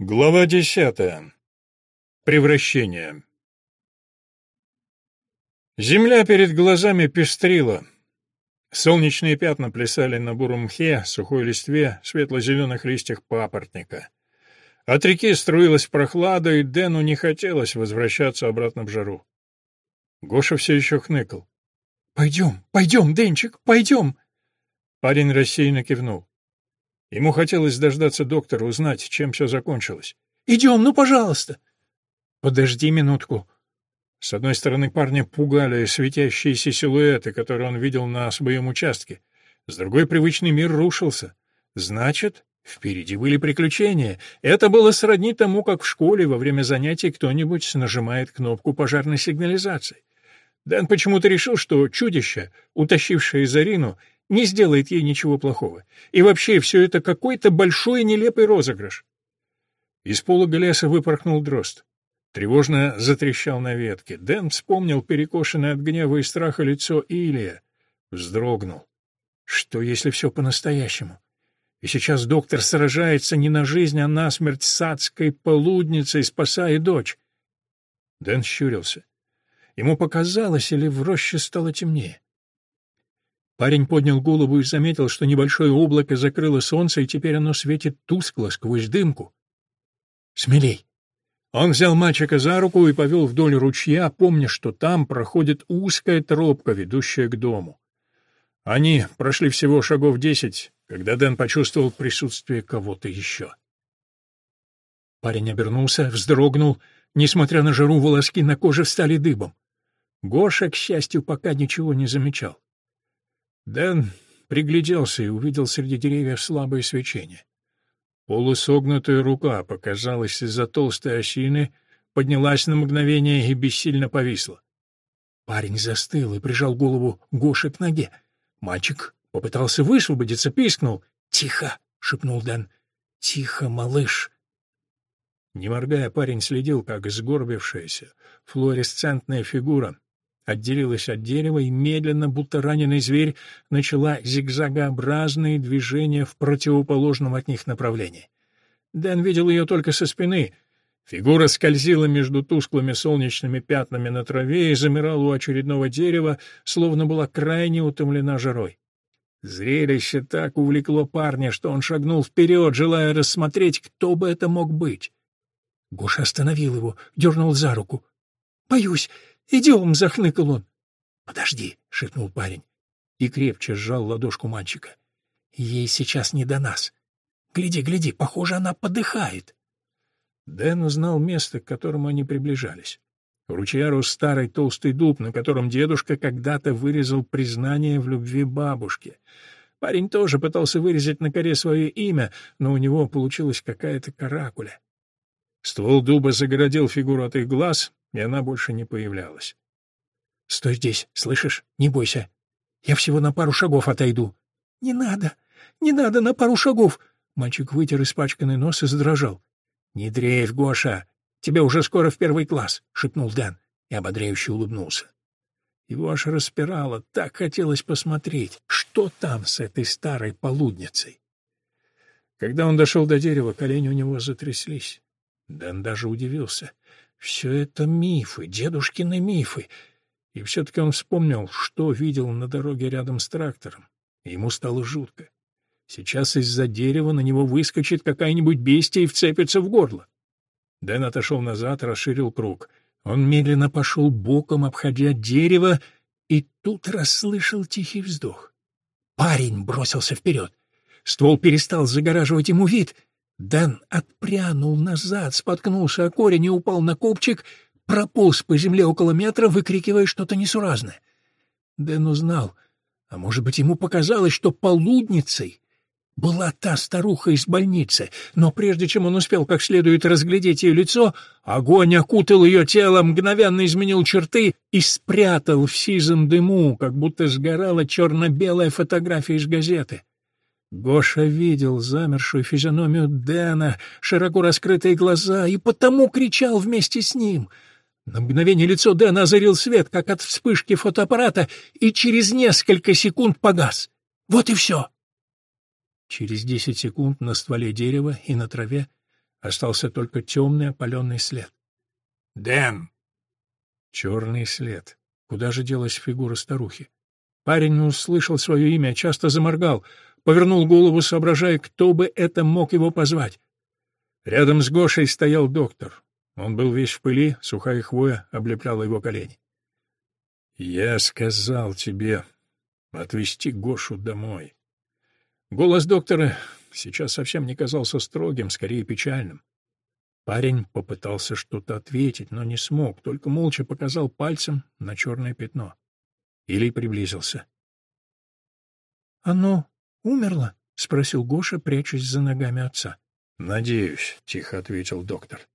Глава десятая. Превращение. Земля перед глазами пестрила. Солнечные пятна плясали на буром мхе, сухой листве, светло-зеленых листьях папоротника. От реки струилась прохлада, и Дэну не хотелось возвращаться обратно в жару. Гоша все еще хныкал. «Пойдем, пойдем, Денчик, пойдем!» Парень рассеянно кивнул. Ему хотелось дождаться доктора, узнать, чем все закончилось. «Идем, ну, пожалуйста!» «Подожди минутку». С одной стороны, парня пугали светящиеся силуэты, которые он видел на своем участке. С другой, привычный мир рушился. Значит, впереди были приключения. Это было сродни тому, как в школе во время занятий кто-нибудь нажимает кнопку пожарной сигнализации. Дэн почему-то решил, что чудище, утащившее Зарину, не сделает ей ничего плохого. И вообще, все это какой-то большой нелепый розыгрыш. Из полога леса выпорхнул дрозд. Тревожно затрещал на ветке. Дэн вспомнил перекошенное от гнева и страха лицо Илия. Вздрогнул. Что, если все по-настоящему? И сейчас доктор сражается не на жизнь, а на смерть с адской полудницей, спасая дочь. Дэн щурился. Ему показалось, или в роще стало темнее. Парень поднял голову и заметил, что небольшое облако закрыло солнце, и теперь оно светит тускло сквозь дымку. «Смелей!» Он взял мальчика за руку и повел вдоль ручья, помня, что там проходит узкая тропка, ведущая к дому. Они прошли всего шагов десять, когда Дэн почувствовал присутствие кого-то еще. Парень обернулся, вздрогнул. Несмотря на жару, волоски на коже встали дыбом. Гоша, к счастью, пока ничего не замечал. Дэн пригляделся и увидел среди деревьев слабое свечение. Полусогнутая рука показалась из-за толстой осины, поднялась на мгновение и бессильно повисла. Парень застыл и прижал голову Гоши к ноге. Мальчик попытался высвободиться, пискнул. «Тихо!» — шепнул Дэн. «Тихо, малыш!» Не моргая, парень следил, как сгорбившаяся, флуоресцентная фигура отделилась от дерева и медленно, будто раненый зверь, начала зигзагообразные движения в противоположном от них направлении. Дэн видел ее только со спины. Фигура скользила между тусклыми солнечными пятнами на траве и замирала у очередного дерева, словно была крайне утомлена жарой. Зрелище так увлекло парня, что он шагнул вперед, желая рассмотреть, кто бы это мог быть. Гоша остановил его, дернул за руку. — Боюсь, Идем, — захныкал он. — Подожди, — шепнул парень и крепче сжал ладошку мальчика. — Ей сейчас не до нас. Гляди, гляди, похоже, она подыхает. Дэн узнал место, к которому они приближались. Ручья рос старый толстый дуб, на котором дедушка когда-то вырезал признание в любви бабушки. Парень тоже пытался вырезать на коре свое имя, но у него получилась какая-то каракуля. Ствол дуба загородил фигуру от их глаз, и она больше не появлялась. — Стой здесь, слышишь? Не бойся. Я всего на пару шагов отойду. — Не надо, не надо на пару шагов. Мальчик вытер испачканный нос и задрожал. — Не дрейфь, Гоша, тебе уже скоро в первый класс, — шепнул Дэн и ободряюще улыбнулся. Его аж распирало, так хотелось посмотреть, что там с этой старой полудницей. Когда он дошел до дерева, колени у него затряслись. Дэн даже удивился. Все это мифы, дедушкины мифы. И все-таки он вспомнил, что видел на дороге рядом с трактором. Ему стало жутко. Сейчас из-за дерева на него выскочит какая-нибудь бестия и вцепится в горло. Дэн отошел назад, расширил круг. Он медленно пошел боком, обходя дерево, и тут расслышал тихий вздох. Парень бросился вперед. Ствол перестал загораживать ему вид — Дэн отпрянул назад, споткнулся о корень и упал на копчик, прополз по земле около метра, выкрикивая что-то несуразное. Дэн узнал, а может быть, ему показалось, что полудницей была та старуха из больницы, но прежде чем он успел как следует разглядеть ее лицо, огонь окутал ее тело, мгновенно изменил черты и спрятал в сизом дыму, как будто сгорала черно-белая фотография из газеты. Гоша видел замершую физиономию Дэна, широко раскрытые глаза, и потому кричал вместе с ним. На мгновение лицо Дэна озарил свет, как от вспышки фотоаппарата, и через несколько секунд погас. Вот и все. Через десять секунд на стволе дерева и на траве Остался только темный опаленный след. «Дэн!» Черный след. Куда же делась фигура старухи? Парень услышал свое имя, часто заморгал, повернул голову, соображая, кто бы это мог его позвать. Рядом с Гошей стоял доктор. Он был весь в пыли, сухая хвоя облепляла его колени. «Я сказал тебе отвезти Гошу домой». Голос доктора сейчас совсем не казался строгим, скорее печальным. Парень попытался что-то ответить, но не смог, только молча показал пальцем на черное пятно. Или приблизился. — Оно умерло? — спросил Гоша, прячась за ногами отца. — Надеюсь, — тихо ответил доктор.